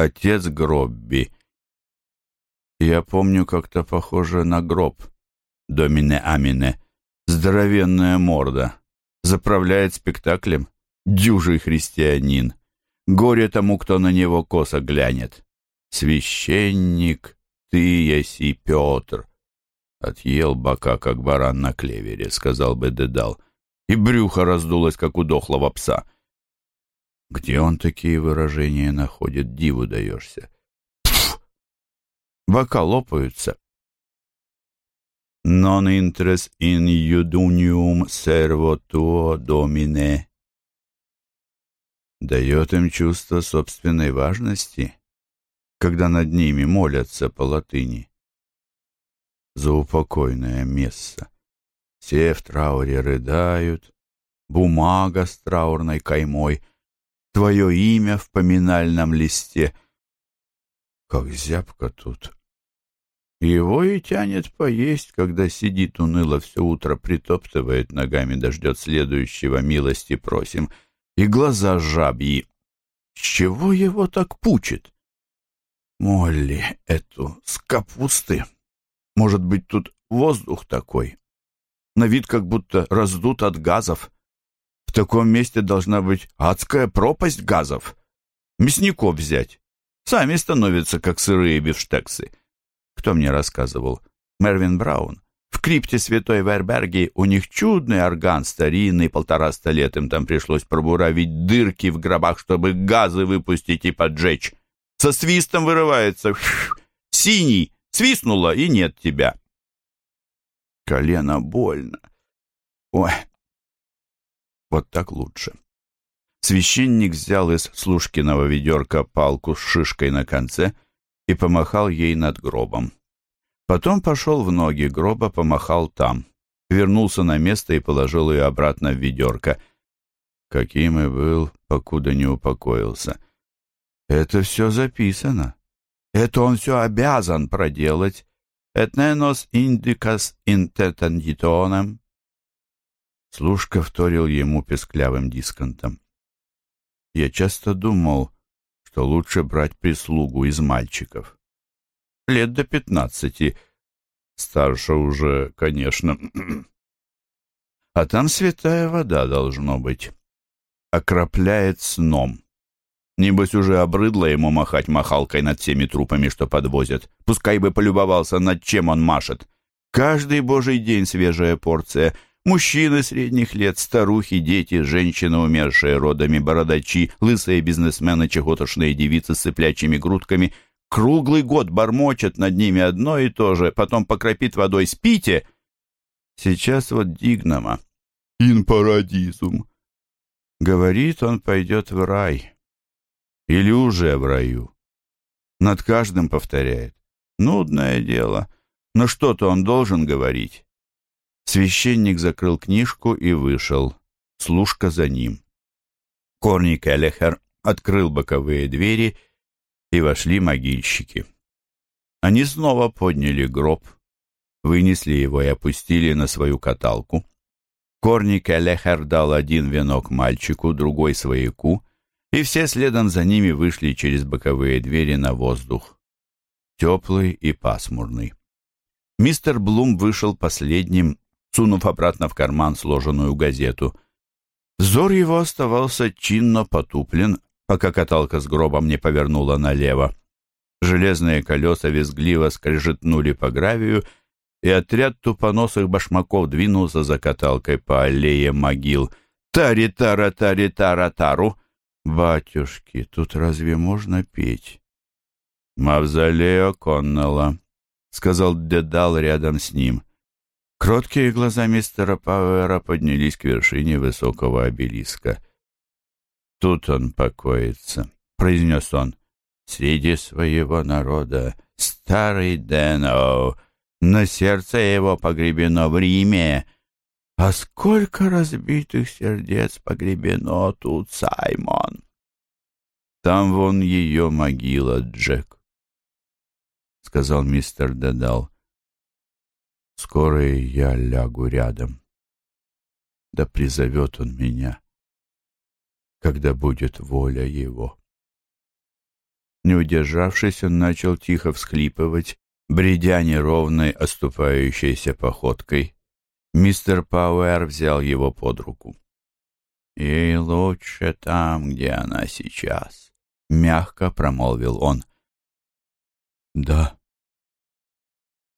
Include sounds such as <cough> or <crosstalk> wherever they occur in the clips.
Отец Гробби. Я помню, как-то похоже на гроб. Домине Амине. Здоровенная морда. Заправляет спектаклем. Дюжий христианин. Горе тому, кто на него косо глянет. Священник, ты еси Петр. Отъел бока, как баран на клевере, сказал бы Дедал. И брюхо раздулось, как у дохлого пса. Где он такие выражения находит, диву даешься. Пф! Бока лопаются. Non intres in iudunium servo tuo domine. Дает им чувство собственной важности, когда над ними молятся по латыни. За упокойное место. Все в трауре рыдают, бумага с траурной каймой, твое имя в поминальном листе. Как зябко тут. Его и тянет поесть, когда сидит уныло все утро, притоптывает ногами, дождет следующего, милости просим, и глаза жабьи. С чего его так пучит? Молли эту с капусты. Может быть, тут воздух такой? На вид как будто раздут от газов. В таком месте должна быть адская пропасть газов. Мясников взять. Сами становятся, как сырые бифштексы. Кто мне рассказывал? Мервин Браун. В крипте Святой Верберги у них чудный орган, старинный, полтораста лет им там пришлось пробуравить дырки в гробах, чтобы газы выпустить и поджечь. Со свистом вырывается. Синий. Свистнуло, и нет тебя. Колено больно. Ой, вот так лучше. Священник взял из Слушкиного ведерка палку с шишкой на конце — и помахал ей над гробом. Потом пошел в ноги гроба, помахал там, вернулся на место и положил ее обратно в ведерко. Каким и был, покуда не упокоился. Это все записано. Это он все обязан проделать. Et nenos indicas. Служка вторил ему песклявым дисконтом. Я часто думал, что лучше брать прислугу из мальчиков. Лет до пятнадцати. Старше уже, конечно. <clears throat> А там святая вода должно быть. Окропляет сном. Небось, уже обрыдло ему махать махалкой над всеми трупами, что подвозят. Пускай бы полюбовался, над чем он машет. Каждый божий день свежая порция — Мужчины средних лет, старухи, дети, женщины, умершие родами, бородачи, лысые бизнесмены, чехотошные девицы с цыплячьими грудками. Круглый год бормочет над ними одно и то же, потом покропит водой «Спите!» Сейчас вот Дигнама. «Ин парадизум!» Говорит, он пойдет в рай. Или уже в раю. Над каждым повторяет. Нудное дело. Но что-то он должен говорить. Священник закрыл книжку и вышел. Служка за ним. Корни Келлихер открыл боковые двери, и вошли могильщики. Они снова подняли гроб, вынесли его и опустили на свою каталку. Корни Келлехер дал один венок мальчику, другой свояку, и все следом за ними вышли через боковые двери на воздух. Теплый и пасмурный. Мистер Блум вышел последним сунув обратно в карман сложенную газету. Взор его оставался чинно потуплен, пока каталка с гробом не повернула налево. Железные колеса визгливо скрежетнули по гравию, и отряд тупоносых башмаков двинулся за каталкой по аллее могил. «Тари-тара-тари-тара-тару!» «Батюшки, тут разве можно петь?» «Мавзолео Коннелла», — сказал Дедал рядом с ним. Кроткие глаза мистера Пауэра поднялись к вершине высокого обелиска. «Тут он покоится», — произнес он, — «среди своего народа, старый Дэноу, на сердце его погребено в Риме. А сколько разбитых сердец погребено тут, Саймон!» «Там вон ее могила, Джек», — сказал мистер Дедал. Скоро я лягу рядом. Да призовет он меня, когда будет воля его. Не удержавшись, он начал тихо всхлипывать, бредя неровной, оступающейся походкой. Мистер Пауэр взял его под руку. «Ей лучше там, где она сейчас», — мягко промолвил он. «Да,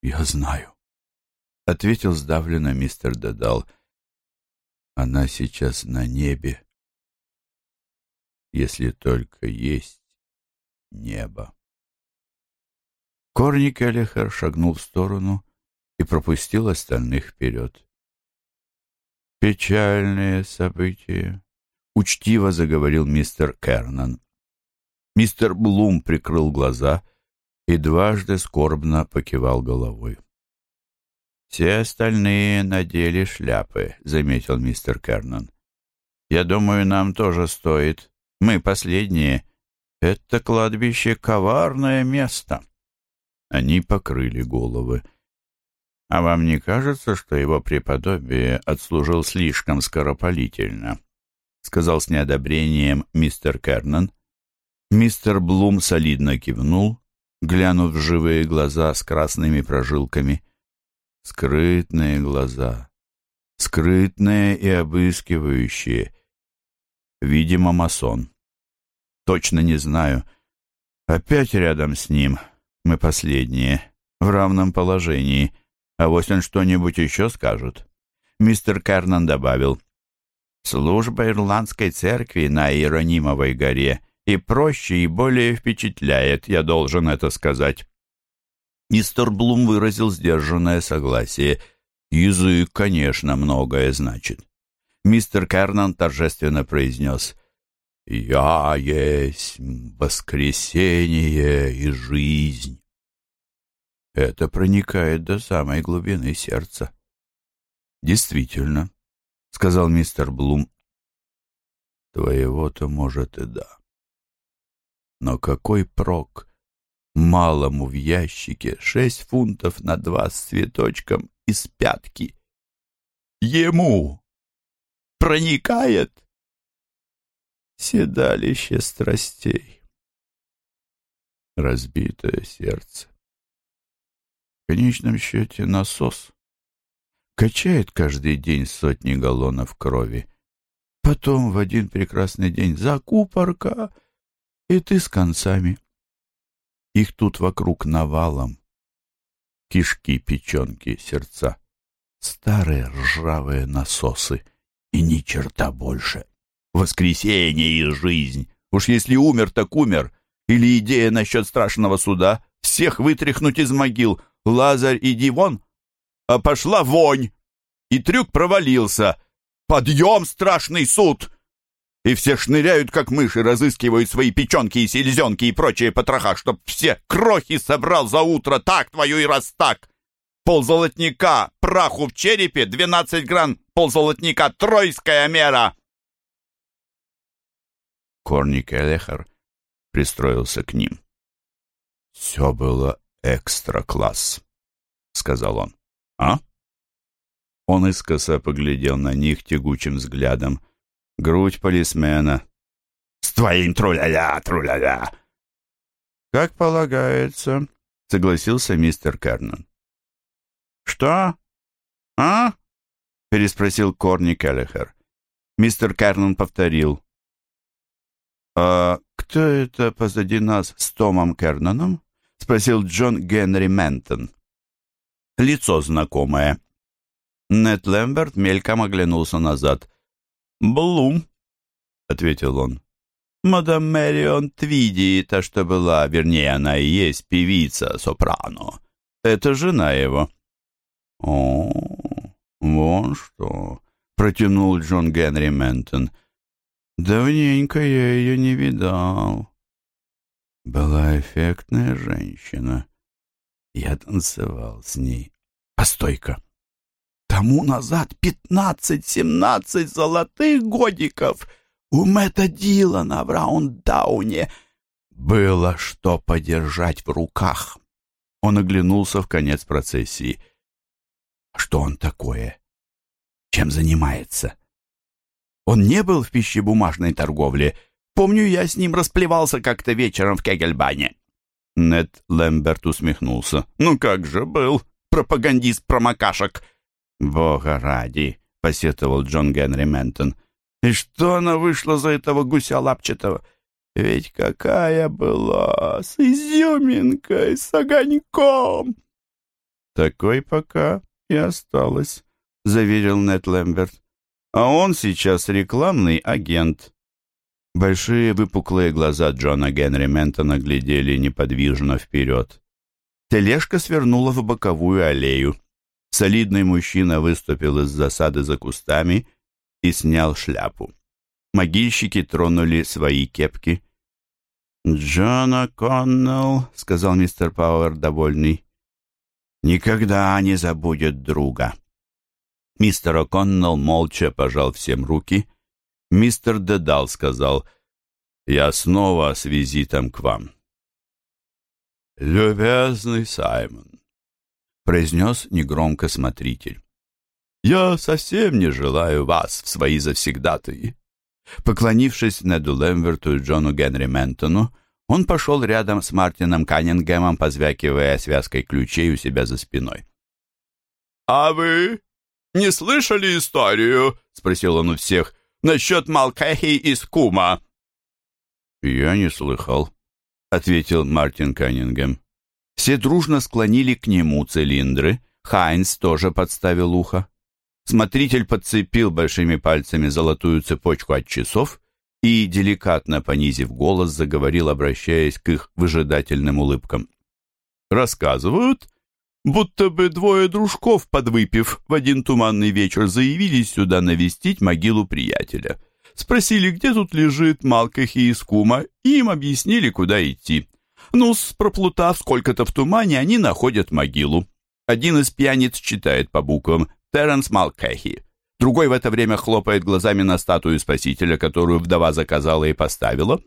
я знаю», — ответил сдавленно мистер Дедал. «Она сейчас на небе, если только есть небо». Корни Келлихер шагнул в сторону и пропустил остальных вперед. «Печальные события», — учтиво заговорил мистер Кернан. Мистер Блум прикрыл глаза и дважды скорбно покивал головой. «Все остальные надели шляпы», — заметил мистер Кернан. «Я думаю, нам тоже стоит. Мы последние. Это кладбище — коварное место». Они покрыли головы. «А вам не кажется, что его преподобие отслужил слишком скоропалительно?» — сказал с неодобрением мистер Кернан. Мистер Блум солидно кивнул, глянув в живые глаза с красными прожилками. Скрытные глаза, скрытные и обыскивающие. Видимо, масон. Точно не знаю. Опять рядом с ним — мы последние, в равном положении. А вот он что-нибудь еще скажет. Мистер Кернан добавил. Служба ирландской церкви на Иеронимовой горе и проще, и более впечатляет, я должен это сказать. Мистер Блум выразил сдержанное согласие. Язык, конечно, многое значит. Мистер Кернан торжественно произнес «Я есть воскресение и жизнь». Это проникает до самой глубины сердца. «Действительно», — сказал мистер Блум, — «твоего-то, может, и да. Но какой прок малому в ящике шесть фунтов на два с цветочком из пятки? Ему проникает седалище страстей. Разбитое сердце. В конечном счете насос качает каждый день сотни галлонов крови. Потом в один прекрасный день закупорка, и ты с концами. Их тут вокруг навалом. Кишки, печенки, сердца. Старые ржавые насосы. И ни черта больше воскресение и жизнь. Уж если умер, так умер. Или идея насчет страшного суда. Всех вытряхнуть из могил. Лазарь, иди вон. А пошла вонь. И трюк провалился. Подъем, страшный суд! И все шныряют, как мыши, разыскивают свои печенки и селезенки и прочие потроха, чтоб все крохи собрал за утро, так твою и раз так. Ползолотника, праху в черепе, двенадцать гран ползолотника, тройская мера. Корни Келлехер пристроился к ним. «Все было экстра-класс», — сказал он. «А?» Он искоса поглядел на них тягучим взглядом. Грудь полисмена. «С твоим труля-ля, труля-ля!» «Как полагается», — согласился мистер Кернан. «Что? А?» — переспросил Корни Келлихер. Мистер Кернан повторил. «А кто это позади нас с Томом Кернаном?» — спросил Джон Генри Ментон. Лицо знакомое. Нед Лэмберт мельком оглянулся назад. «Блум», — ответил он. «Мадам Мэрион Твиди, та, что была, вернее, она и есть певица, сопрано. Это жена его». «О, вон что», — протянул Джон Генри Ментон. Давненько я ее не видал. Была эффектная женщина. Я танцевал с ней. Постой-ка. Тому назад пятнадцать-семнадцать золотых годиков у Мэтта Дилана в Раундауне было что подержать в руках. Он оглянулся в конец процессии. Что он такое? Чем занимается? Он не был в пищебумажной торговле, Помню, я с ним расплевался как-то вечером в Кегельбане». Нед Лэмберт усмехнулся. «Ну как же был, пропагандист промокашек!» «Бога ради!» — посетовал Джон Генри Ментон. «И что она вышла за этого гуся лапчатого? Ведь какая была, с изюминкой, с огоньком!» «Такой пока и осталось», — заверил Нед Лэмберт. «А он сейчас рекламный агент». Большие выпуклые глаза Джона Генри Ментона глядели неподвижно вперед. Тележка свернула в боковую аллею. Солидный мужчина выступил из засады за кустами и снял шляпу. Могильщики тронули свои кепки. «Джона Коннелл», — сказал мистер Пауэр, довольный, — «никогда не забудет друга». Мистер О'Коннелл молча пожал всем руки — Мистер Дедал сказал, «Я снова с визитом к вам». «Любезный Саймон», — произнес негромко смотритель, «я совсем не желаю вас в свои завсегдатые». Поклонившись Неду Лемверту и Джону Генри Ментону, он пошел рядом с Мартином Каннингемом, позвякивая связкой ключей у себя за спиной. «А вы не слышали историю?» — спросил он у всех насчет Малкахи из Кума?» «Я не слыхал», — ответил Мартин Каннингем. Все дружно склонили к нему цилиндры. Хайнс тоже подставил ухо. Смотритель подцепил большими пальцами золотую цепочку от часов и, деликатно понизив голос, заговорил, обращаясь к их выжидательным улыбкам. «Рассказывают, будто бы двое дружков, подвыпив, в один туманный вечер заявились сюда навестить могилу приятеля. Спросили, где тут лежит Малкахи из Кума, и им объяснили, куда идти. Ну, проплутав сколько-то в тумане, они находят могилу. Один из пьяниц читает по буквам «Терренс Малкахи». Другой в это время хлопает глазами на статую Спасителя, которую вдова заказала и поставила.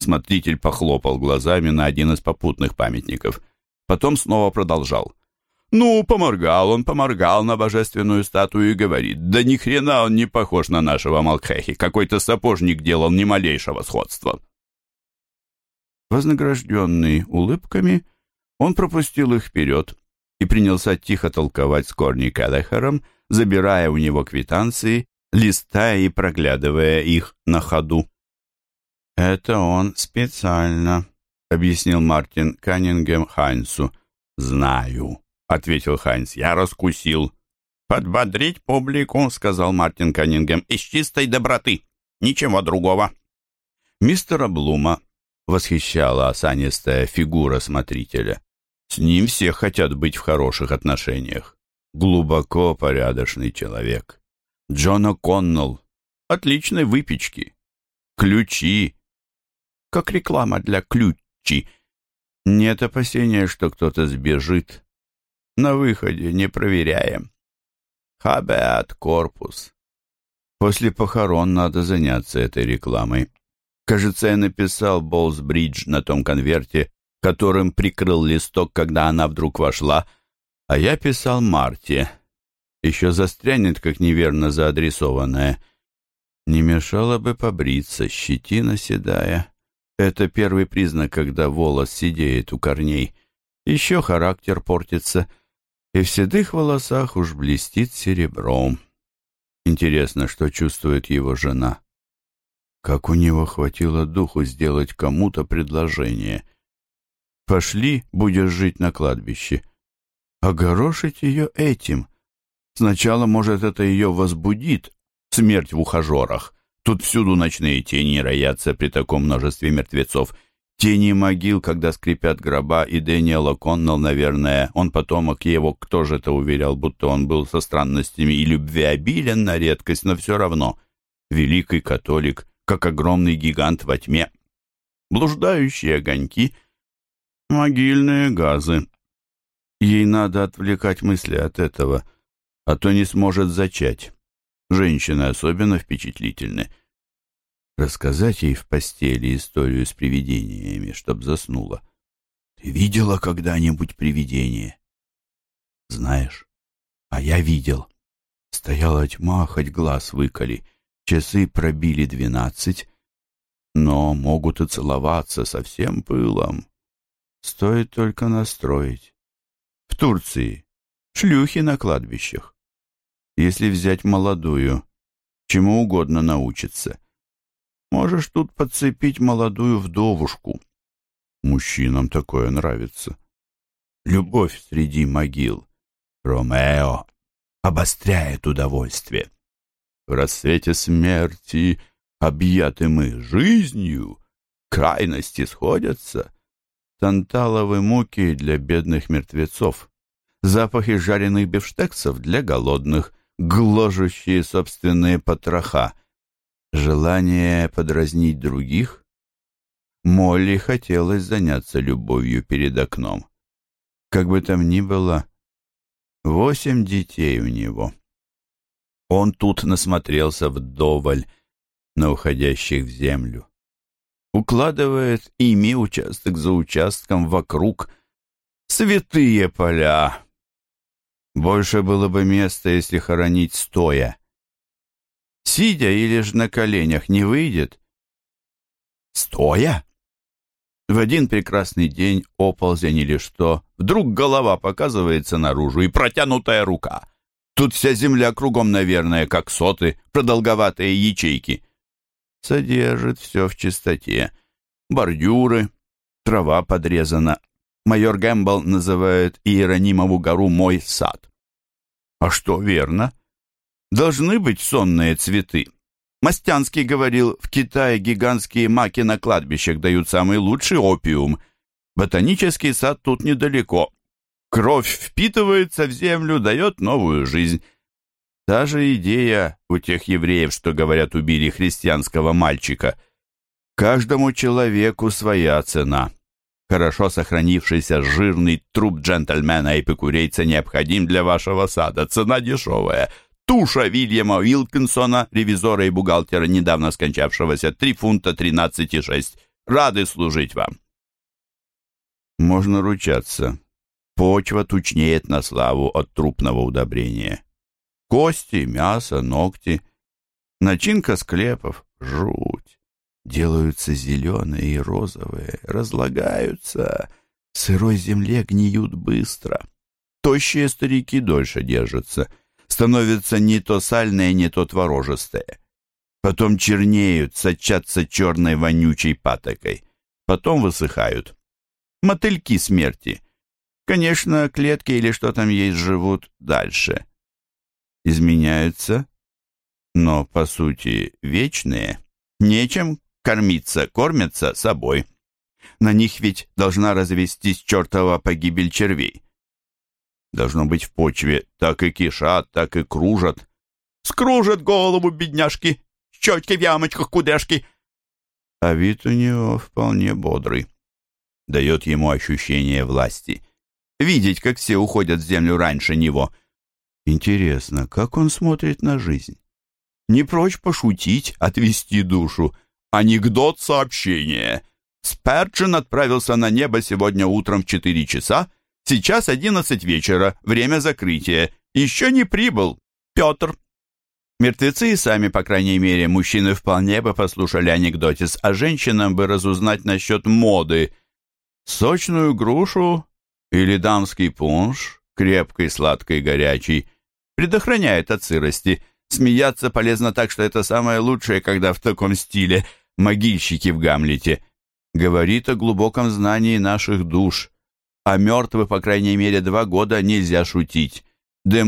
Смотритель похлопал глазами на один из попутных памятников. Потом снова продолжал. Ну, поморгал он, поморгал на божественную статую и говорит, да ни хрена он не похож на нашего Малкхехи, какой-то сапожник делал ни малейшего сходства. Вознагражденный улыбками, он пропустил их вперед и принялся тихо толковать с Корни Келлехером, забирая у него квитанции, листая и проглядывая их на ходу. «Это он специально», — объяснил Мартин Каннингем Хайнсу. «Знаю», — ответил Хайнс, — «я раскусил». «Подбодрить публику», — сказал Мартин Каннингем, — «из чистой доброты. Ничего другого». Мистера Блума восхищала осанистая фигура смотрителя. С ним все хотят быть в хороших отношениях. Глубоко порядочный человек. Джона Коннелл. Отличной выпечки. Ключи. Как реклама для ключ Чи. Нет опасения, что кто-то сбежит. На выходе не проверяем. Хабеат корпус. После похорон надо заняться этой рекламой. Кажется, я написал Болсбридж на том конверте, которым прикрыл листок, когда она вдруг вошла, а я писал Марте. Еще застрянет, как неверно заадресованное. Не мешало бы побриться, щетина седая. Это первый признак, когда волос сидеет у корней. Еще характер портится, и в седых волосах уж блестит серебром. Интересно, что чувствует его жена. Как у него хватило духу сделать кому-то предложение. «Пошли, будешь жить на кладбище». Огорошить ее этим. Сначала, может, это ее возбудит, смерть в ухажерах. Тут всюду ночные тени роятся при таком множестве мертвецов. Тени могил, когда скрипят гроба, и Дэниел О'Коннелл, наверное, он потомок его, кто же это уверял, будто он был со странностями и любвеобилен на редкость, но все равно. Великий католик, как огромный гигант во тьме. Блуждающие огоньки, могильные газы. Ей надо отвлекать мысли от этого, а то не сможет зачать. Женщины особенно впечатлительны. Рассказать ей в постели историю с привидениями, чтоб заснула. Ты видела когда-нибудь привидение? Знаешь, а я видел. Стояла тьма, хоть глаз выколи. Часы пробили двенадцать. но могут и целоваться со всем пылом. Стоит только настроить. В Турции шлюхи на кладбищах. Если взять молодую, чему угодно научится. Можешь тут подцепить молодую вдовушку. Мужчинам такое нравится. Любовь среди могил. Ромео обостряет удовольствие. В рассвете смерти объяты мы жизнью, крайности сходятся. Танталовые муки для бедных мертвецов, запахи жареных бифштексов для голодных, гложущие собственные потроха, желание подразнить других. Молли хотелось заняться любовью перед окном. Как бы там ни было, восемь детей у него. Он тут насмотрелся вдоволь на уходящих в землю. Укладывает ими участок за участком вокруг святые поля. Больше было бы места, если хоронить стоя. Сидя или же на коленях не выйдет. Стоя? В один прекрасный день оползень или что, вдруг голова показывается наружу и протянутая рука. Тут вся земля кругом, наверное, как соты, продолговатые ячейки. Содержит все в чистоте. Бордюры, трава подрезана. Майор Гэмбл называет Иеронимову гору «мой сад». А что верно? Должны быть сонные цветы. Мастянский говорил, в Китае гигантские маки на кладбищах дают самый лучший опиум. Ботанический сад тут недалеко. Кровь впитывается в землю, дает новую жизнь. Та же идея у тех евреев, что, говорят, убили христианского мальчика. Каждому человеку своя цена. Хорошо сохранившийся жирный труп джентльмена-эпикурейца необходим для вашего сада. Цена дешевая. Туша Вильяма Уилкинсона, ревизора и бухгалтера, недавно скончавшегося, 3 фунта 13,6. Рады служить вам. Можно ручаться. Почва тучнеет на славу от трупного удобрения. Кости, мясо, ногти, начинка склепов, жуть. Делаются зеленые и розовые, разлагаются. В сырой земле гниют быстро. Тощие старики дольше держатся. Становятся не то сальные, не то творожистые. Потом чернеют, сочатся черной вонючей патокой. Потом высыхают. Мотыльки смерти — Конечно, клетки или что там есть живут дальше. Изменяются, но, по сути, вечные. Нечем кормиться, кормятся собой. На них ведь должна развестись чертова погибель червей. Должно быть в почве так и кишат, так и кружат. Скружат голову, бедняжки, щечки в ямочках, кудряшки. А вид у него вполне бодрый. Дает ему ощущение власти видеть, как все уходят в землю раньше него. Интересно, как он смотрит на жизнь? Не прочь пошутить, отвести душу. Анекдот сообщения. Сперджин отправился на небо сегодня утром в четыре часа. Сейчас одиннадцать вечера, время закрытия. Еще не прибыл. Петр. Мертвецы и сами, по крайней мере, мужчины вполне бы послушали анекдотис, а женщинам бы разузнать насчет моды. Сочную грушу или дамский пунш, крепкий, сладкий, горячий, предохраняет от сырости. Смеяться полезно так, что это самое лучшее, когда в таком стиле. Могильщики в Гамлете. Говорит о глубоком знании наших душ. О мертвых, по крайней мере, два года нельзя шутить. Nil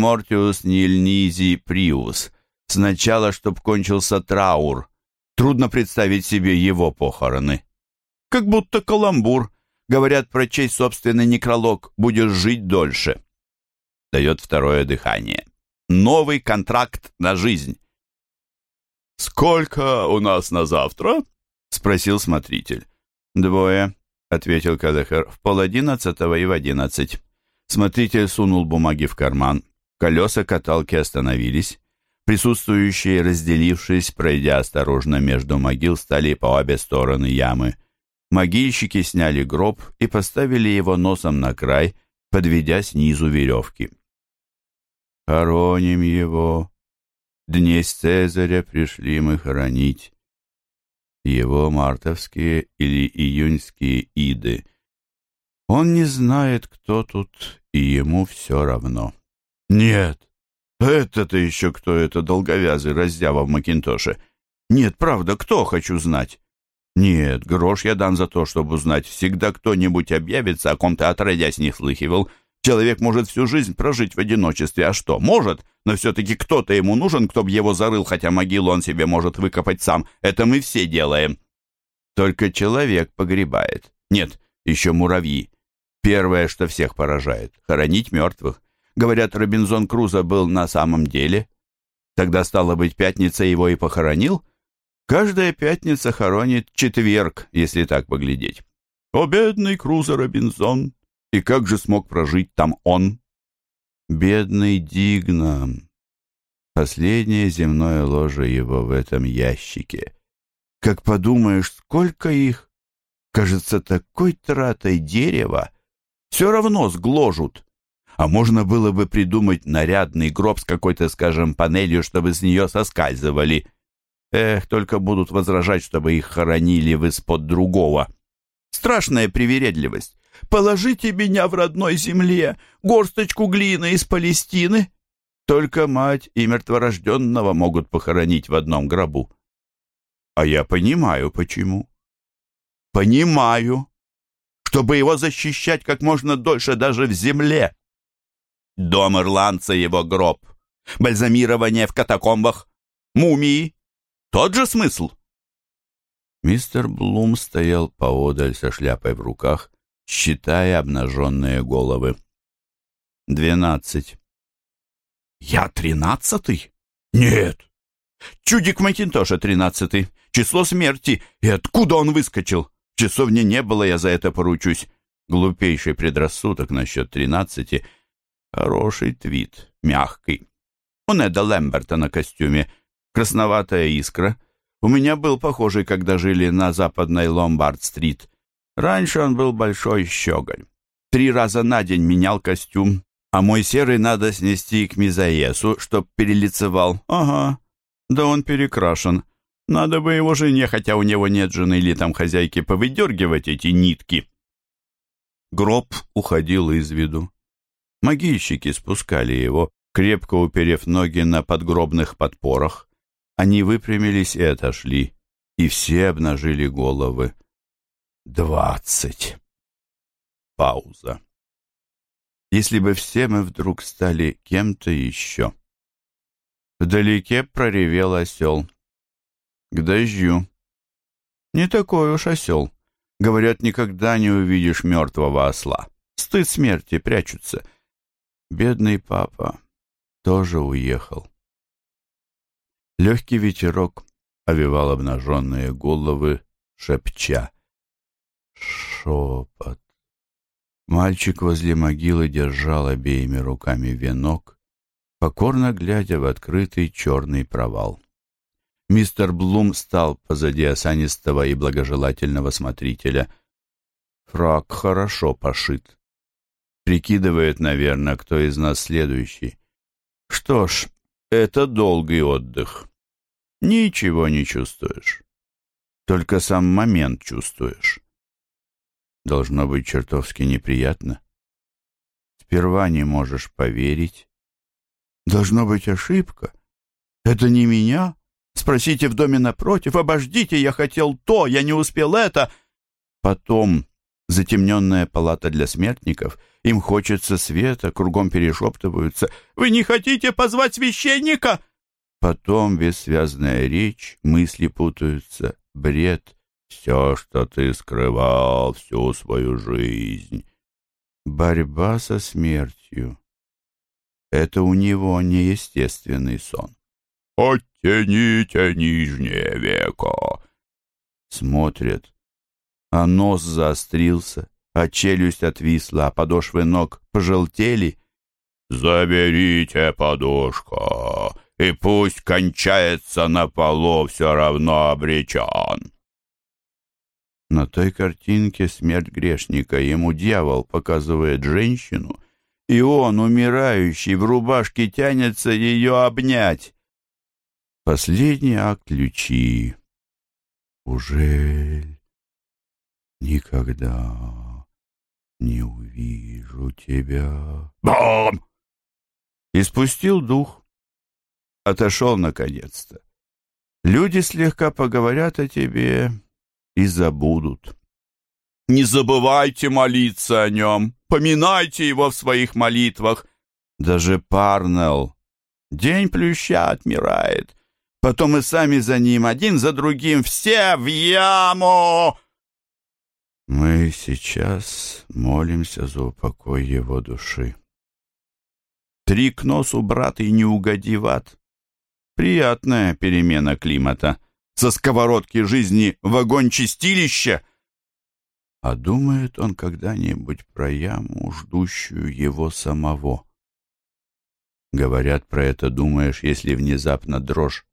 nisi prius. Сначала, чтоб кончился траур. Трудно представить себе его похороны. Как будто каламбур. Говорят, прочей собственный некролог, будешь жить дольше. Дает второе дыхание. Новый контракт на жизнь. «Сколько у нас на завтра?» — спросил смотритель. «Двое», — ответил Кадехер, — «в пол одиннадцатого и в одиннадцать». Смотритель сунул бумаги в карман. Колеса каталки остановились. Присутствующие, разделившись, пройдя осторожно между могил, стали по обе стороны ямы. Могильщики сняли гроб и поставили его носом на край, подведя снизу веревки. «Хороним его. Дней Цезаря пришли мы хоронить. его мартовские или июньские иды. Он не знает, кто тут, и ему все равно. Нет, это-то еще кто это долговязый раздява в Макинтоше? Нет, правда, кто, хочу знать. Нет, грош я дам за то, чтобы узнать. Всегда кто-нибудь объявится, о ком-то отродясь не слыхивал. Человек может всю жизнь прожить в одиночестве. А что? Может, но все-таки кто-то ему нужен, кто бы его зарыл, хотя могилу он себе может выкопать сам. Это мы все делаем. Только человек погребает. Нет, еще муравьи. Первое, что всех поражает — хоронить мертвых. Говорят, Робинзон Крузо был на самом деле. Тогда, стало быть, пятница его и похоронил? Каждая пятница хоронит четверг, если так поглядеть. О, бедный Крузо Робинзон! И как же смог прожить там он? Бедный Дигна. Последнее земное ложе его в этом ящике. Как подумаешь, сколько их? Кажется, такой тратой дерева все равно сгложут. А можно было бы придумать нарядный гроб с какой-то, скажем, панелью, чтобы с нее соскальзывали. Эх, только будут возражать, чтобы их хоронили в из-под другого. Страшная привередливость. Положите меня в родной земле, горсточку глины из Палестины. Только мать и мертворожденного могут похоронить в одном гробу. А я понимаю, почему. Понимаю, чтобы его защищать как можно дольше даже в земле. Дом ирландца его гроб, бальзамирование в катакомбах, мумии. Тот же смысл. Мистер Блум стоял поодаль со шляпой в руках считая обнаженные головы. «Двенадцать». «Я тринадцатый? Нет. Чудик Макинтоша тринадцатый. Число смерти. И откуда он выскочил? В часовне не было, я за это поручусь. Глупейший предрассудок насчет тринадцати. Хороший твит, мягкий. У Неда Лэмберта на костюме. Красноватая искра. У меня был похожий, когда жили на западной Ломбард-стрит. Раньше он был большой щеголь. Три раза на день менял костюм, а мой серый надо снести к Мизаесу, чтоб перелицевал. Ага, да он перекрашен. Надо бы его жене, хотя у него нет жены или там хозяйки, повыдергивать эти нитки. Гроб уходил из виду. Могильщики спускали его, крепко уперев ноги на подгробных подпорах. Они выпрямились и отошли, и все обнажили головы. Двадцать. Пауза. Если бы все мы вдруг стали кем-то еще. Вдалеке проревел осел. К дождю. Не такой уж осел. Говорят, никогда не увидишь мертвого осла. Стыд смерти прячутся. Бедный папа тоже уехал. Легкий ветерок овивал обнаженные головы, шепча — Шепот. Мальчик возле могилы держал обеими руками венок, покорно глядя в открытый черный провал. Мистер Блум стал позади осанистого и благожелательного смотрителя. Фрак хорошо пошит. Прикидывает, наверное, кто из нас следующий. Что ж, это долгий отдых. Ничего не чувствуешь. Только сам момент чувствуешь. Должно быть чертовски неприятно. Сперва не можешь поверить. Должно быть ошибка. Это не меня? Спросите в доме напротив. Обождите, я хотел то, я не успел это. Потом затемненная палата для смертников. Им хочется света, кругом перешептываются. «Вы не хотите позвать священника?» Потом бессвязная речь, мысли путаются, бред — все, что ты скрывал всю свою жизнь. Борьба со смертью. Это у него неестественный сон. «Оттяните нижнее веко!» Смотрит, а нос заострился, а челюсть отвисла, а подошвы ног пожелтели. «Заберите подушку, и пусть кончается на полу, все равно обречен!» На той картинке смерть грешника ему дьявол показывает женщину, и он, умирающий, в рубашке тянется ее обнять. Последний акт ключи. Уже никогда не увижу тебя. Бам! И спустил дух. Отошел наконец-то. Люди слегка поговорят о тебе и забудут. Не забывайте молиться о нем, поминайте его в своих молитвах. Даже Парнелл. День плюща отмирает. Потом и сами за ним, один за другим, все в яму. Мы сейчас молимся за упокой его души. Три к носу, брат, и не угоди в ад. Приятная перемена климата. Со сковородки жизни в огонь чистилища. А думает он когда-нибудь про яму, ждущую его самого. Говорят, про это думаешь, если внезапно дрожь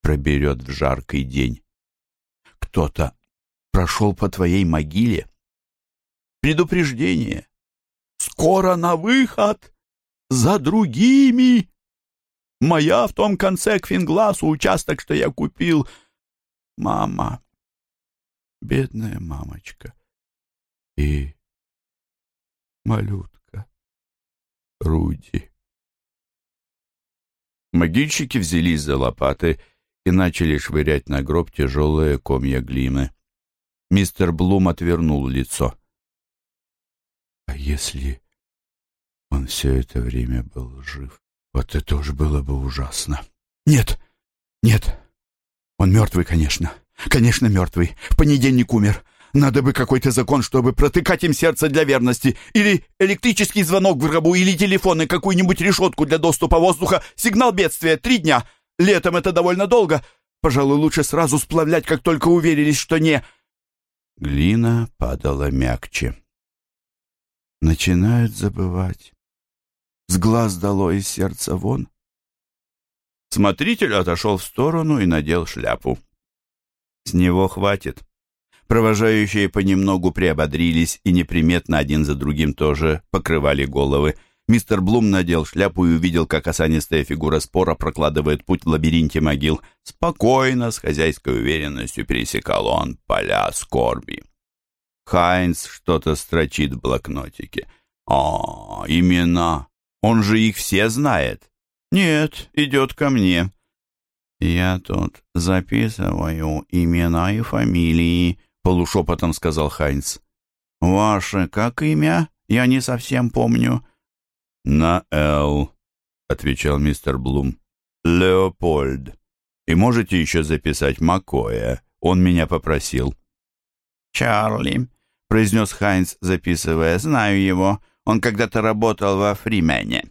проберет в жаркий день. Кто-то прошел по твоей могиле. Предупреждение. Скоро на выход! За другими! Моя в том конце к Фингласу участок, что я купил. Мама, бедная мамочка. И малютка Руди. Могильщики взялись за лопаты и начали швырять на гроб тяжелые комья глины. Мистер Блум отвернул лицо. «А если он все это время был жив?» Вот это уж было бы ужасно. Нет, нет. Он мертвый, конечно. Конечно, мертвый. В понедельник умер. Надо бы какой-то закон, чтобы протыкать им сердце для верности. Или электрический звонок в гробу, или телефон, и какую-нибудь решетку для доступа воздуха. Сигнал бедствия. Три дня. Летом это довольно долго. Пожалуй, лучше сразу сплавлять, как только уверились, что не... Глина падала мягче. Начинают забывать с глаз дало из сердца вон. Смотритель отошел в сторону и надел шляпу. С него хватит. Провожающие понемногу приободрились и неприметно один за другим тоже покрывали головы. Мистер Блум надел шляпу и увидел, как осанистая фигура спора прокладывает путь в лабиринте могил. Спокойно, с хозяйской уверенностью пересекал он поля скорби. Хайнс что-то строчит в блокнотике. «А, имена! Он же их все знает. Нет, идет ко мне. Я тут записываю имена и фамилии, полушепотом сказал Хайнц. Ваше как имя? Я не совсем помню. На Л, отвечал мистер Блум. Леопольд. И можете еще записать Макоя. Он меня попросил. Чарли, произнес Хайнц, записывая. Знаю его. Он когда-то работал во Фримене».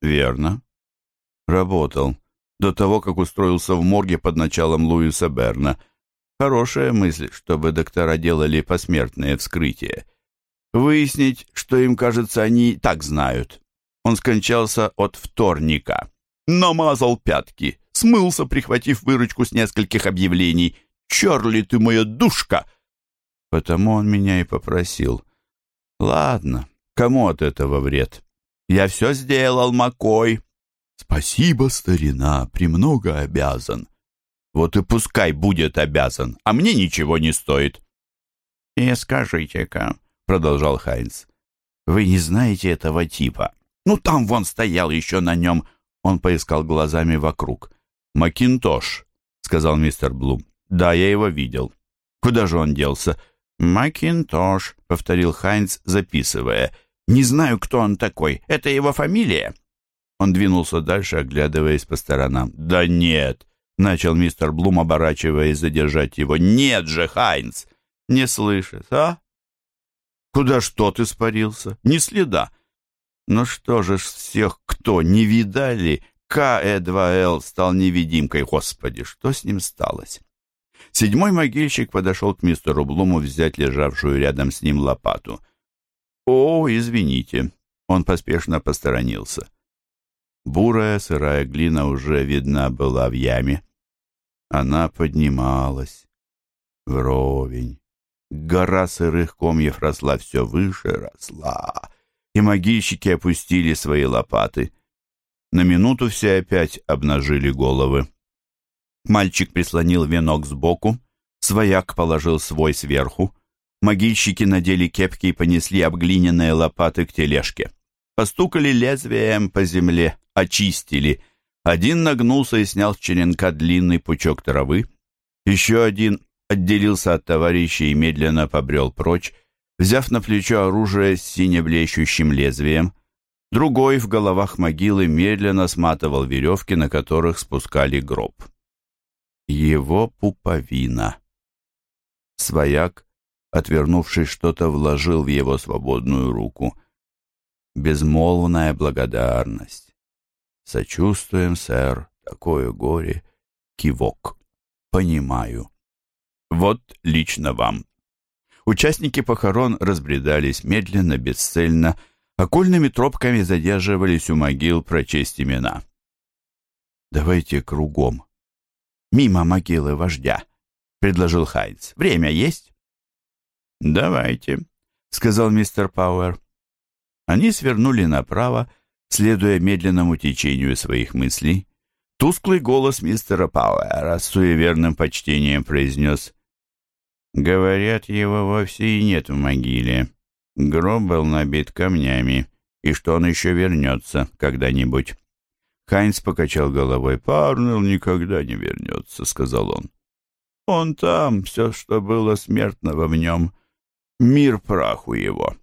«Верно. Работал. До того, как устроился в морге под началом Луиса Берна. Хорошая мысль, чтобы доктора делали посмертные вскрытия. Выяснить, что им кажется, они так знают. Он скончался от вторника. Намазал пятки, смылся, прихватив выручку с нескольких объявлений. «Чарли, ты моя душка!» Потому он меня и попросил. «Ладно, Кому от этого вред? Я все сделал, Макой. Спасибо, старина, премного обязан. Вот и пускай будет обязан, а мне ничего не стоит. И скажите-ка, продолжал Хайнц, вы не знаете этого типа? Ну, там вон стоял еще на нем. Он поискал глазами вокруг. Макинтош, сказал мистер Блум. Да, я его видел. Куда же он делся? Макинтош, повторил Хайнц, записывая. Не знаю, кто он такой. Это его фамилия?» Он двинулся дальше, оглядываясь по сторонам. «Да нет!» — начал мистер Блум, оборачиваясь задержать его. «Нет же, Хайнц! Не слышит, а? Куда ж тот испарился? Ни следа!» «Ну что же ж всех, кто не видали, К.Э.2Л стал невидимкой. Господи, что с ним сталось?» Седьмой могильщик подошел к мистеру Блуму взять лежавшую рядом с ним лопату — «О, извините». Он поспешно посторонился. Бурая сырая глина уже видна была в яме. Она поднималась вровень. Гора сырых комьев росла все выше, росла, и могильщики опустили свои лопаты. На минуту все опять обнажили головы. Мальчик прислонил венок сбоку, Свояк положил свой сверху. Могильщики надели кепки и понесли обглиненные лопаты к тележке. Постукали лезвием по земле, очистили. Один нагнулся и снял с черенка длинный пучок травы. Еще один отделился от товарища и медленно побрел прочь, взяв на плечо оружие с синеблещущим лезвием. Другой в головах могилы медленно сматывал веревки, на которых спускали гроб. Его пуповина. Свояк, отвернувшись, что-то вложил в его свободную руку. Безмолвная благодарность. Сочувствуем, сэр, такое горе. Кивок. Понимаю. Вот лично вам. Участники похорон разбредались медленно, бесцельно, окольными тропками задерживались у могил прочесть имена. «Давайте кругом. Мимо могилы вождя», — предложил Хайнц. «Время есть?» «Давайте», — сказал мистер Пауэр. Они свернули направо, следуя медленному течению своих мыслей. Тусклый голос мистера Пауэра с суеверным почтением произнес «Говорят, его вовсе и нет в могиле. Гроб был набит камнями, и что он еще вернется когда-нибудь». Хайнц покачал головой. «Парнелл никогда не вернется», — сказал он. «Он там, все, что было смертного в нем. Мир праху его».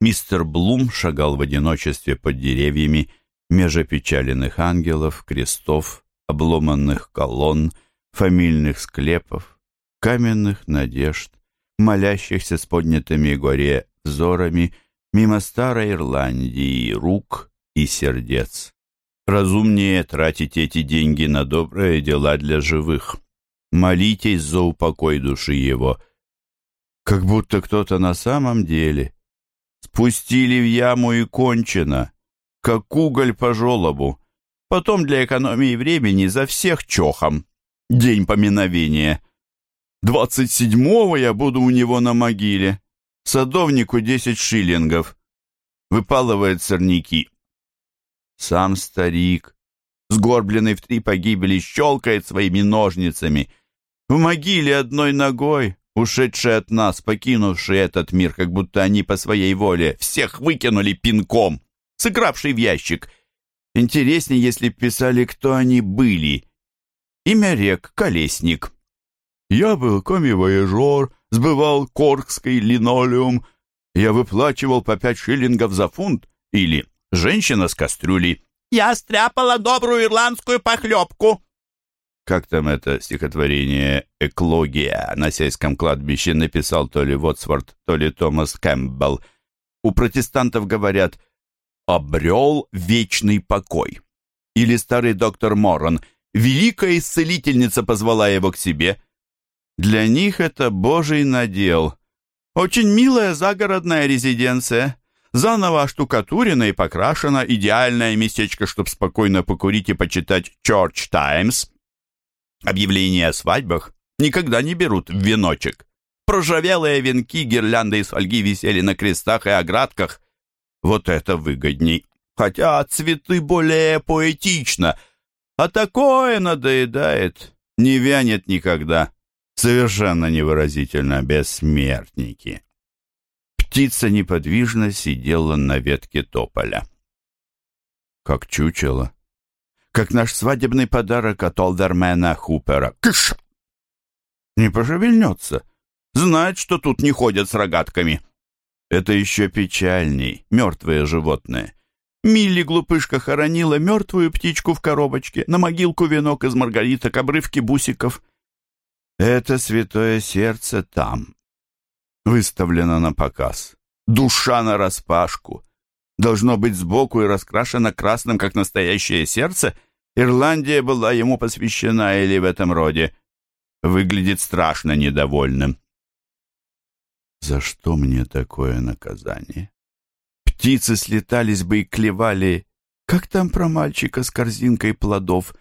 Мистер Блум шагал в одиночестве под деревьями, меж печаленных ангелов, крестов, обломанных колонн, фамильных склепов, каменных надежд, молящихся с поднятыми горе взорами мимо старой Ирландии рук и сердец. Разумнее тратить эти деньги на добрые дела для живых. Молитесь за упокой души его. Как будто кто-то на самом деле спустили в яму и кончено, как уголь по желобу. Потом для экономии времени за всех чохом. День поминовения. Двадцать седьмого я буду у него на могиле. Садовнику десять шиллингов. Выпалывает сорняки. Сам старик, сгорбленный в три погибели, щелкает своими ножницами. В могиле одной ногой, ушедшие от нас, покинувшие этот мир, как будто они по своей воле всех выкинули пинком, сыгравший в ящик. Интереснее, если писали, кто они были. Имя рек — Колесник. Я был коми-вояжер, сбывал коркский линолеум. Я выплачивал по пять шиллингов за фунт. Или женщина с кастрюлей. Я стряпала добрую ирландскую похлебку. Как там это стихотворение «Эклогия» на сельском кладбище написал то ли Вотсворт, то ли Томас Кэмпбелл. У протестантов говорят «обрел вечный покой». Или старый доктор Моррон «Великая исцелительница позвала его к себе». Для них это божий надел. Очень милая загородная резиденция. Заново оштукатурена и покрашена. Идеальное местечко, чтобы спокойно покурить и почитать «Church Times». Объявления о свадьбах никогда не берут в веночек. Прожавелые венки, гирлянды из фольги висели на крестах и оградках. Вот это выгодней. Хотя цветы более поэтично. А такое надоедает, не вянет никогда. Совершенно невыразительно бессмертники. Птица неподвижно сидела на ветке тополя. Как чучело. Как наш свадебный подарок от Олдермена Хупера. Кыш! Не пошевельнется. Знает, что тут не ходят с рогатками. Это еще печальней, мертвые животные. Милли глупышка хоронила мертвую птичку в коробочке, на могилку венок из маргариток, обрывки бусиков. Это святое сердце там. Выставлено на показ. Душа нараспашку. Должно быть сбоку и раскрашено красным, как настоящее сердце. Ирландия была ему посвящена или в этом роде. Выглядит страшно недовольным. За что мне такое наказание? Птицы слетались бы и клевали. Как там про мальчика с корзинкой плодов?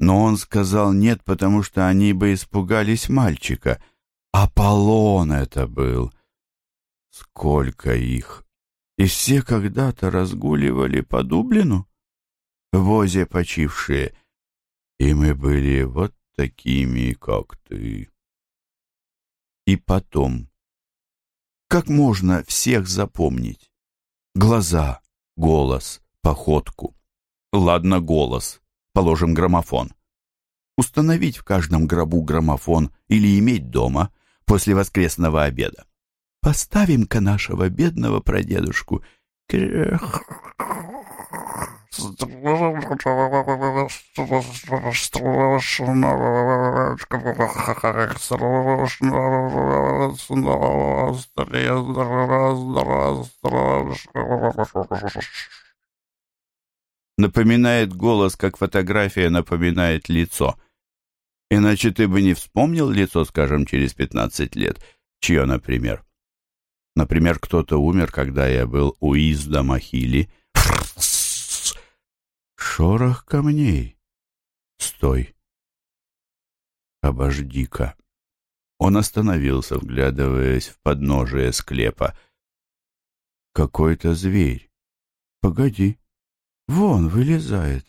Но он сказал нет, потому что они бы испугались мальчика. Аполлон это был. Сколько их! И все когда-то разгуливали по Дублину, в возе почившие. И мы были вот такими, как ты. И потом. Как можно всех запомнить? Глаза, голос, походку. Ладно, голос. Положим граммофон. Установить в каждом гробу граммофон или иметь дома после воскресного обеда. Поставим-ка нашего бедного прадедушку. Напоминает голос, как фотография напоминает лицо. Иначе ты бы не вспомнил лицо, скажем, через 15 лет. Чье, например? Например, кто-то умер, когда я был у Изда Махили. Шорох камней. Стой. Обожди-ка. Он остановился, вглядываясь в подножие склепа. Какой-то зверь. Погоди. Вон вылезает.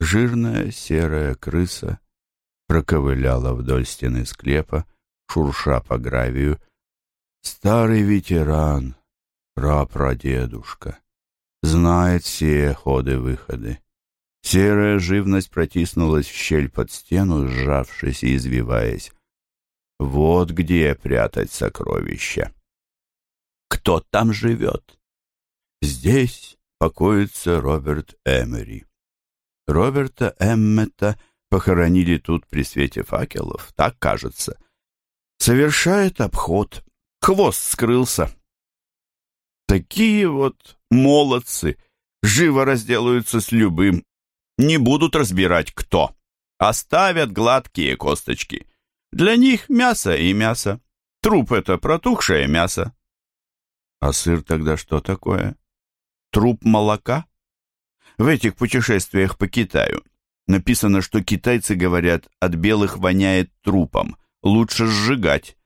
Жирная серая крыса проковыляла вдоль стены склепа, шурша по гравию. Старый ветеран, прапрадедушка, знает все ходы-выходы. Серая живность протиснулась в щель под стену, сжавшись и извиваясь. Вот где прятать сокровища. Кто там живет? Здесь покоится Роберт Эмери. Роберта Эммета похоронили тут при свете факелов, так кажется. Совершает обход. Хвост скрылся. Такие вот молодцы живо разделаются с любым. Не будут разбирать, кто. Оставят гладкие косточки. Для них мясо и мясо. Труп — это протухшее мясо. А сыр тогда что такое? Труп молока? В этих путешествиях по Китаю написано, что китайцы говорят, от белых воняет трупом, лучше сжигать.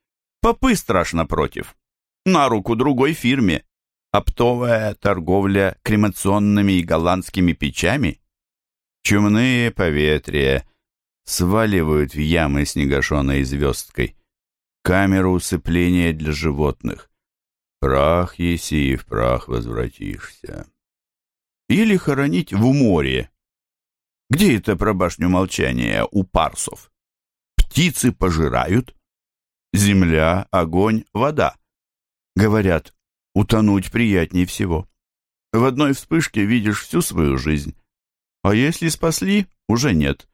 Попы страшно против. На руку другой фирме. Оптовая торговля кремационными и голландскими печами. Чумные поветрия сваливают в ямы с негашенной звездкой. Камеру усыпления для животных. Прах еси и в прах возвратишься. Или хоронить в море. Где это про башню молчания у парсов? Птицы пожирают. Земля, огонь, вода. Говорят, утонуть приятнее всего. В одной вспышке видишь всю свою жизнь. А если спасли, уже нет.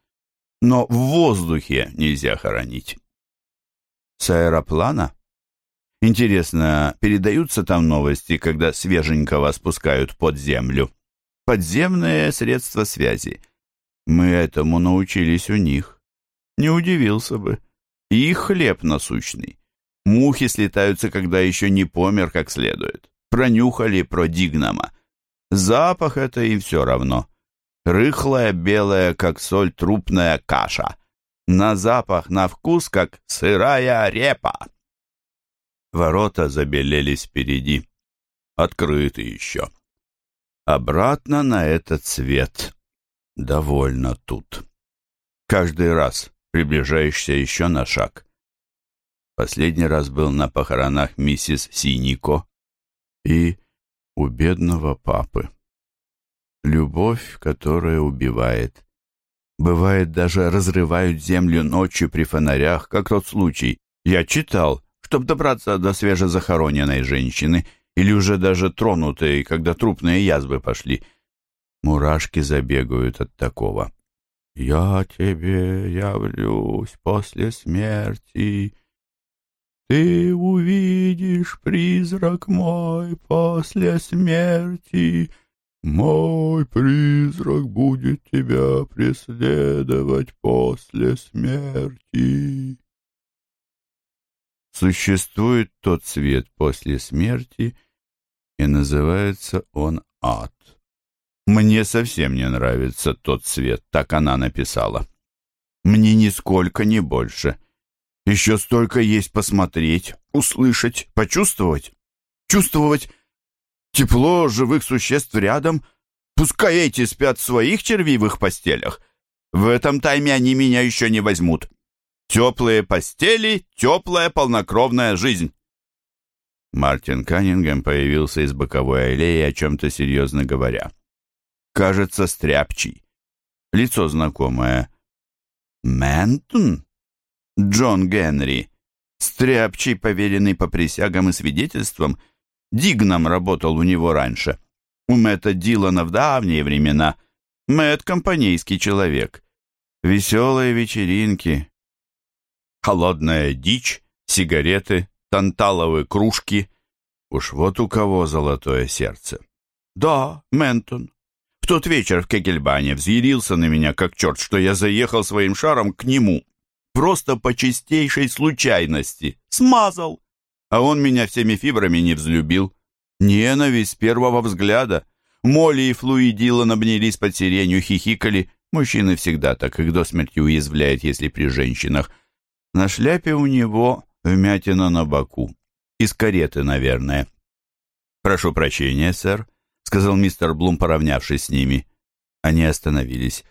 Но в воздухе нельзя хоронить. С аэроплана? Интересно, передаются там новости, когда свеженького спускают под землю? Подземные средства связи. Мы этому научились у них. Не удивился бы. Их хлеб насущный. Мухи слетаются, когда еще не помер как следует. Пронюхали про дигнама. Запах это им все равно. Рыхлая, белая, как соль, трупная каша. На запах, на вкус, как сырая репа. Ворота забелели впереди. Открыты еще. Обратно на этот свет. Довольно тут. Каждый раз приближаешься еще на шаг. Последний раз был на похоронах миссис Синико и у бедного папы. Любовь, которая убивает. Бывает, даже разрывают землю ночью при фонарях, как тот случай. Я читал, чтобы добраться до свежезахороненной женщины или уже даже тронутой, когда трупные язвы пошли. Мурашки забегают от такого. «Я тебе явлюсь после смерти», ты увидишь призрак мой после смерти. Мой призрак будет тебя преследовать после смерти. Существует тот свет после смерти, и называется он ад. Мне совсем не нравится тот свет, так она написала. Мне нисколько не больше. Еще столько есть посмотреть, услышать, почувствовать. Чувствовать тепло живых существ рядом. Пускай эти спят в своих червивых постелях. В этом тайме они меня еще не возьмут. Теплые постели, теплая полнокровная жизнь. Мартин Каннингем появился из боковой аллеи, о чем-то серьезно говоря. Кажется, стряпчий. Лицо знакомое. Ментон? Джон Генри. Стряпчий, поверенный по присягам и свидетельствам. Дигном работал у него раньше. У Мэтта Дилана в давние времена. Мэтт — компанейский человек. Веселые вечеринки. Холодная дичь, сигареты, танталовые кружки. Уж вот у кого золотое сердце. Да, Ментон. Тот вечер в Кегельбане взъярился на меня, как черт, что я заехал своим шаром к нему. Просто по чистейшей случайности. Смазал. А он меня всеми фибрами не взлюбил. Ненависть первого взгляда. Молли и Флуидила набнились под сиренью, хихикали. Мужчины всегда так их до смерти уязвляют, если при женщинах. На шляпе у него вмятина на боку. Из кареты, наверное. «Прошу прощения, сэр», — сказал мистер Блум, поравнявшись с ними. Они остановились.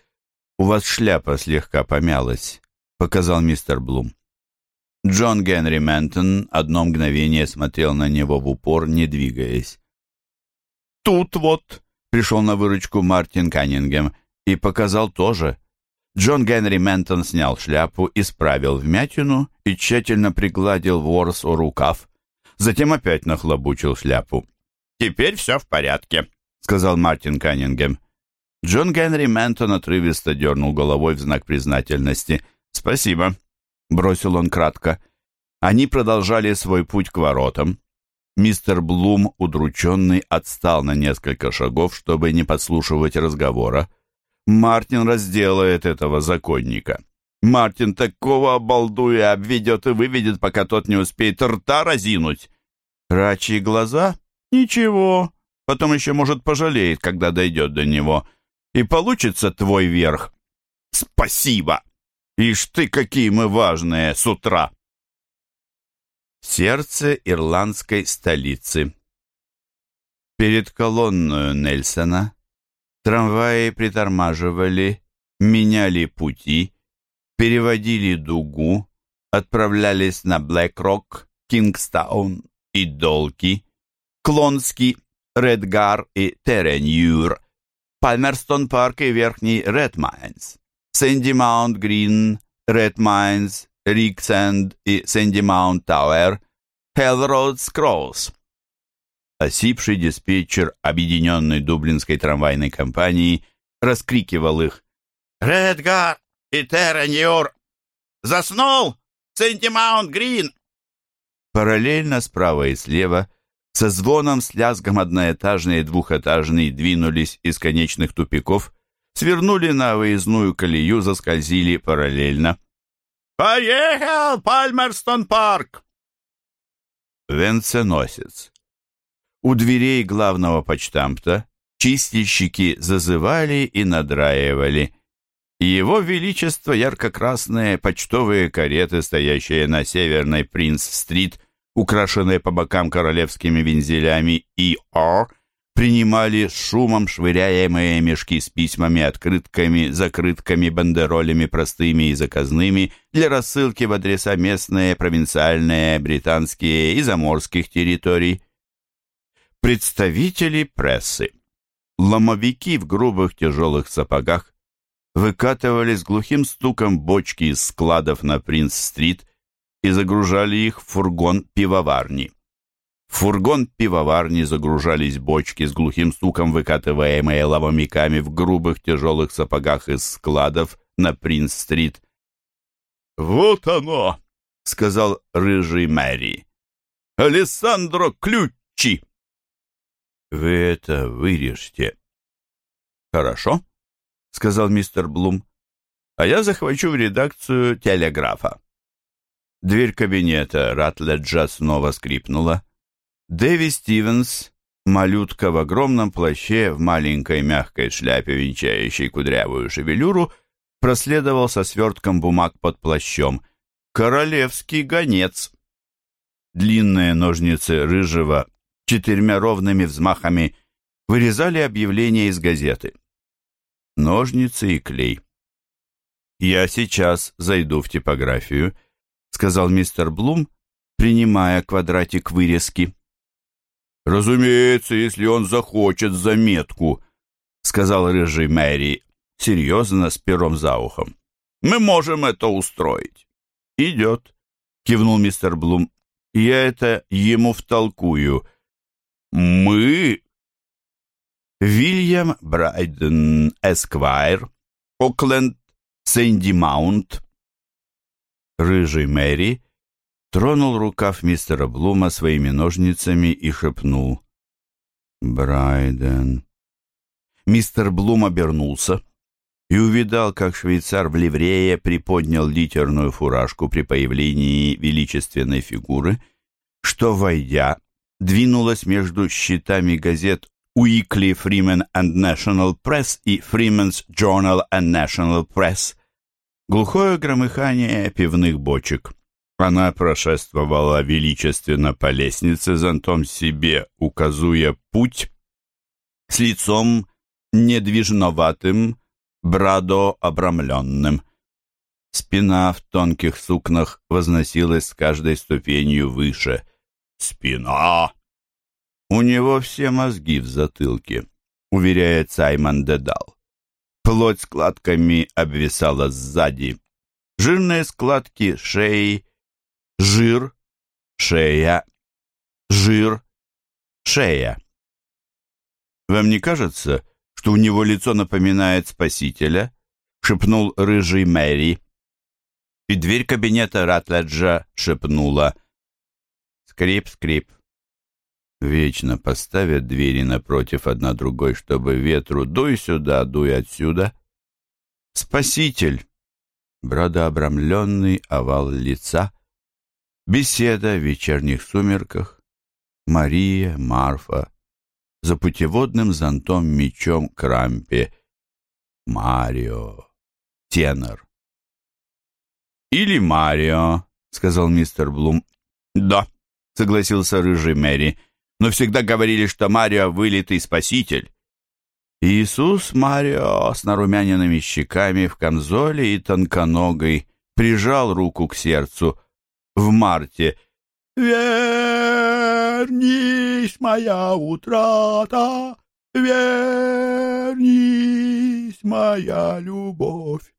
«У вас шляпа слегка помялась», — показал мистер Блум. Джон Генри Ментон одно мгновение смотрел на него в упор, не двигаясь. «Тут вот», — пришел на выручку Мартин Каннингем и показал тоже. Джон Генри Ментон снял шляпу, исправил вмятину и тщательно пригладил ворс о рукав. Затем опять нахлобучил шляпу. «Теперь все в порядке», — сказал Мартин Каннингем. Джон Генри Ментон отрывисто дернул головой в знак признательности. «Спасибо», — бросил он кратко. Они продолжали свой путь к воротам. Мистер Блум, удрученный, отстал на несколько шагов, чтобы не подслушивать разговора. Мартин разделает этого законника. Мартин такого обалдуя обведет и выведет, пока тот не успеет рта разинуть. Рачьи глаза? Ничего. Потом еще, может, пожалеет, когда дойдет до него. И получится твой верх. Спасибо! Ишь ты, какие мы важные с утра! Сердце ирландской столицы. Перед колонною Нельсона трамваи притормаживали, меняли пути, переводили дугу, отправлялись на Блэкрок, Кингстаун и Долки, Клонски, Рэтгар и Теренюр, Пальмерстон-парк и Верхний Редмайнс. Сэнди Маунт Грин, Ред Майнс, Риксенд и Сэнди Маунт Тауэр, Хеллроудс Кроуз. Осипший диспетчер объединенной дублинской трамвайной компании раскрикивал их. «Редгар и Терраньюр! Заснул! Сэнди Маунт Грин!» Параллельно справа и слева со звоном с лязгом одноэтажные и двухэтажные двинулись из конечных тупиков свернули на выездную колею, заскользили параллельно. «Поехал, Пальмерстон-парк!» Венценосец. У дверей главного почтамта чистильщики зазывали и надраивали. Его Величество ярко-красные почтовые кареты, стоящие на северной Принц-стрит, украшенные по бокам королевскими вензелями И.О., принимали с шумом швыряемые мешки с письмами, открытками, закрытками, бандеролями простыми и заказными для рассылки в адреса местные, провинциальные, британские и заморских территорий. Представители прессы. Ломовики в грубых тяжелых сапогах выкатывали с глухим стуком бочки из складов на Принц-стрит и загружали их в фургон пивоварни. В фургон пивоварни загружались бочки с глухим стуком, выкатываемые ломовиками в грубых тяжелых сапогах из складов на Принц-стрит. «Вот оно!» — сказал рыжий Мэри. «Алессандро Ключи!» «Вы это вырежьте». «Хорошо», — сказал мистер Блум. «А я захвачу в редакцию телеграфа». Дверь кабинета Ратледжа снова скрипнула. Дэви Стивенс, малютка в огромном плаще в маленькой мягкой шляпе, венчающей кудрявую шевелюру, проследовал со свертком бумаг под плащом. «Королевский гонец!» Длинные ножницы рыжего четырьмя ровными взмахами вырезали объявления из газеты. Ножницы и клей. «Я сейчас зайду в типографию», — сказал мистер Блум, принимая квадратик вырезки. «Разумеется, если он захочет заметку», — сказал рыжий Мэри, серьезно, с пером за ухом. «Мы можем это устроить». «Идет», — кивнул мистер Блум. «Я это ему втолкую». «Мы?» Вильям Брайден Эсквайр, Окленд, Сэнди Маунт. Рыжий Мэри тронул рукав мистера Блума своими ножницами и шепнул «Брайден». Мистер Блум обернулся и увидал, как швейцар в ливрее приподнял литерную фуражку при появлении величественной фигуры, что, войдя, двинулась между щитами газет Weekly Freeman and National Press и Freeman's Journal and National Press. Глухое громыхание пивных бочек. Она прошествовала величественно по лестнице, зонтом себе указуя путь, с лицом недвижноватым, брадо обрамленным. Спина в тонких сукнах возносилась с каждой ступенью выше. «Спина!» «У него все мозги в затылке», — уверяет Саймон Дедал. Плоть складками обвисала сзади. Жирные складки шеи, жир, шея, жир, шея. «Вам не кажется, что у него лицо напоминает Спасителя?» — шепнул рыжий Мэри. И дверь кабинета Ратледжа шепнула. «Скрип-скрип». Вечно поставят двери напротив одна другой, чтобы ветру дуй сюда, дуй отсюда. Спаситель, бродообрамленный овал лица, беседа в вечерних сумерках, Мария, Марфа, за путеводным зонтом мечом Крампе, Марио, тенор. «Или Марио», — сказал мистер Блум. «Да», — согласился рыжий Мэри, — но всегда говорили, что Марио — вылитый спаситель. Иисус Марио с нарумяненными щеками в камзоле и тонконогой прижал руку к сердцу в марте. «Вернись, моя утрата, вернись, моя любовь».